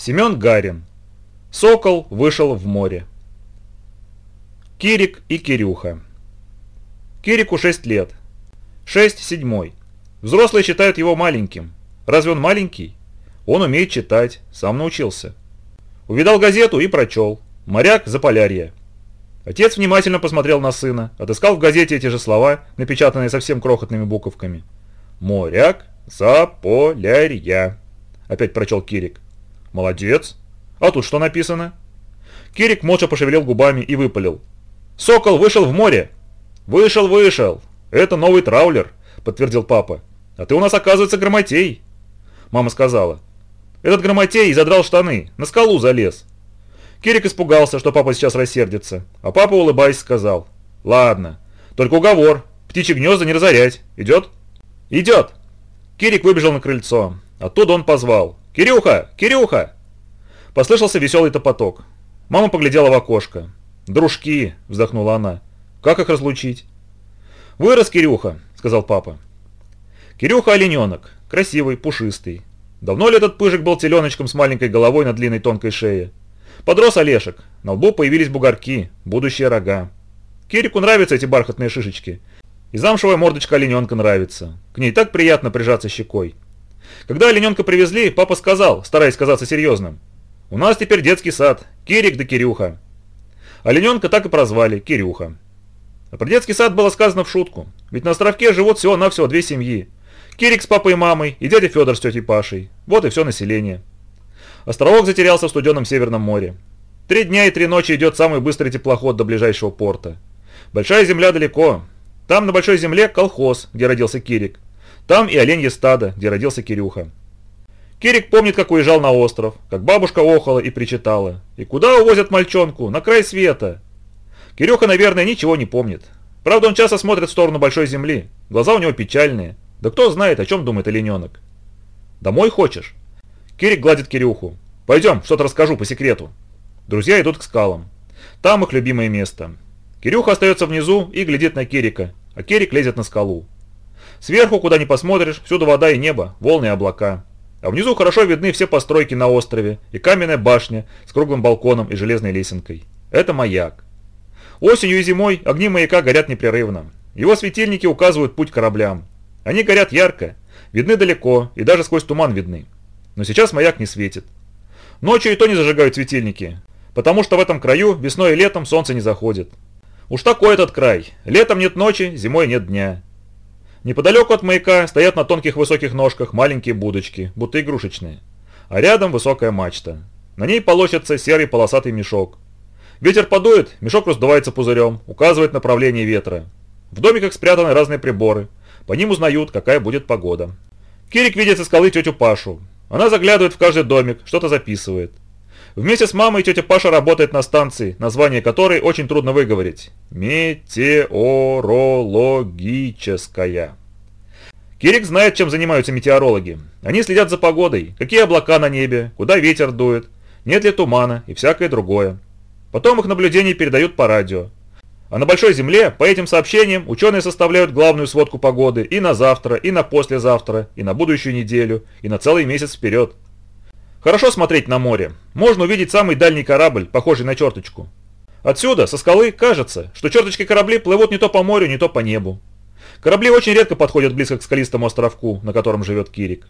Семен Гарин. Сокол вышел в море. Кирик и Кирюха. Кирику 6 лет. 6 седьмой. Взрослые считают его маленьким. Разве он маленький? Он умеет читать, сам научился. Увидал газету и прочел. Моряк Заполярье. Отец внимательно посмотрел на сына, отыскал в газете эти же слова, напечатанные совсем крохотными буковками. «Моряк Заполярья», — опять прочел Кирик. «Молодец. А тут что написано?» Кирик молча пошевелил губами и выпалил. «Сокол вышел в море!» «Вышел, вышел! Это новый траулер», — подтвердил папа. «А ты у нас, оказывается, грамотей!» Мама сказала. «Этот грамотей задрал штаны, на скалу залез». Кирик испугался, что папа сейчас рассердится, а папа, улыбаясь, сказал. «Ладно, только уговор, птичьи гнезда не разорять. Идет?» «Идет!» Кирик выбежал на крыльцо. Оттуда он позвал. «Кирюха! Кирюха!» Послышался веселый топоток. Мама поглядела в окошко. «Дружки!» – вздохнула она. «Как их разлучить?» «Вырос Кирюха!» – сказал папа. Кирюха олененок, красивый, пушистый. Давно ли этот пыжик был теленочком с маленькой головой на длинной тонкой шее? Подрос Олешек, на лбу появились бугорки, будущие рога. Кирику нравятся эти бархатные шишечки. И замшевая мордочка олененка нравится. К ней так приятно прижаться щекой. Когда олененка привезли, папа сказал, стараясь казаться серьезным. У нас теперь детский сад. Кирик да Кирюха. Олененка так и прозвали Кирюха. А про детский сад было сказано в шутку. Ведь на островке живут всего-навсего две семьи. Кирик с папой и мамой и дядя Федор с тетей Пашей. Вот и все население. Островок затерялся в студенном Северном море. Три дня и три ночи идет самый быстрый теплоход до ближайшего порта. Большая земля далеко. Там на большой земле колхоз, где родился Кирик. Там и оленье стадо, где родился Кирюха. Кирик помнит, как уезжал на остров, как бабушка охала и причитала. И куда увозят мальчонку? На край света. Кирюха, наверное, ничего не помнит. Правда, он часто смотрит в сторону большой земли. Глаза у него печальные. Да кто знает, о чем думает олененок. «Домой хочешь?» Кирик гладит Кирюху. «Пойдем, что-то расскажу по секрету». Друзья идут к скалам. Там их любимое место. Кирюха остается внизу и глядит на Кирика, а Кирик лезет на скалу. Сверху, куда ни посмотришь, всюду вода и небо, волны и облака. А внизу хорошо видны все постройки на острове и каменная башня с круглым балконом и железной лесенкой. Это маяк. Осенью и зимой огни маяка горят непрерывно. Его светильники указывают путь кораблям. Они горят ярко, видны далеко и даже сквозь туман видны. Но сейчас маяк не светит. Ночью и то не зажигают светильники, потому что в этом краю весной и летом солнце не заходит. Уж такой этот край. Летом нет ночи, зимой нет дня. Неподалеку от маяка стоят на тонких высоких ножках маленькие будочки, будто игрушечные. А рядом высокая мачта. На ней полощется серый полосатый мешок. Ветер подует, мешок раздувается пузырем, указывает направление ветра. В домиках спрятаны разные приборы. По ним узнают, какая будет погода. Кирик видит со скалы тетю Пашу. Она заглядывает в каждый домик, что-то записывает. Вместе с мамой тетя Паша работает на станции, название которой очень трудно выговорить. Метеорологическая. Кирик знает, чем занимаются метеорологи. Они следят за погодой, какие облака на небе, куда ветер дует, нет ли тумана и всякое другое. Потом их наблюдения передают по радио. А на Большой Земле по этим сообщениям ученые составляют главную сводку погоды и на завтра, и на послезавтра, и на будущую неделю, и на целый месяц вперед. Хорошо смотреть на море. Можно увидеть самый дальний корабль, похожий на черточку. Отсюда, со скалы, кажется, что черточки корабли плывут не то по морю, не то по небу. Корабли очень редко подходят близко к скалистому островку, на котором живет Кирик.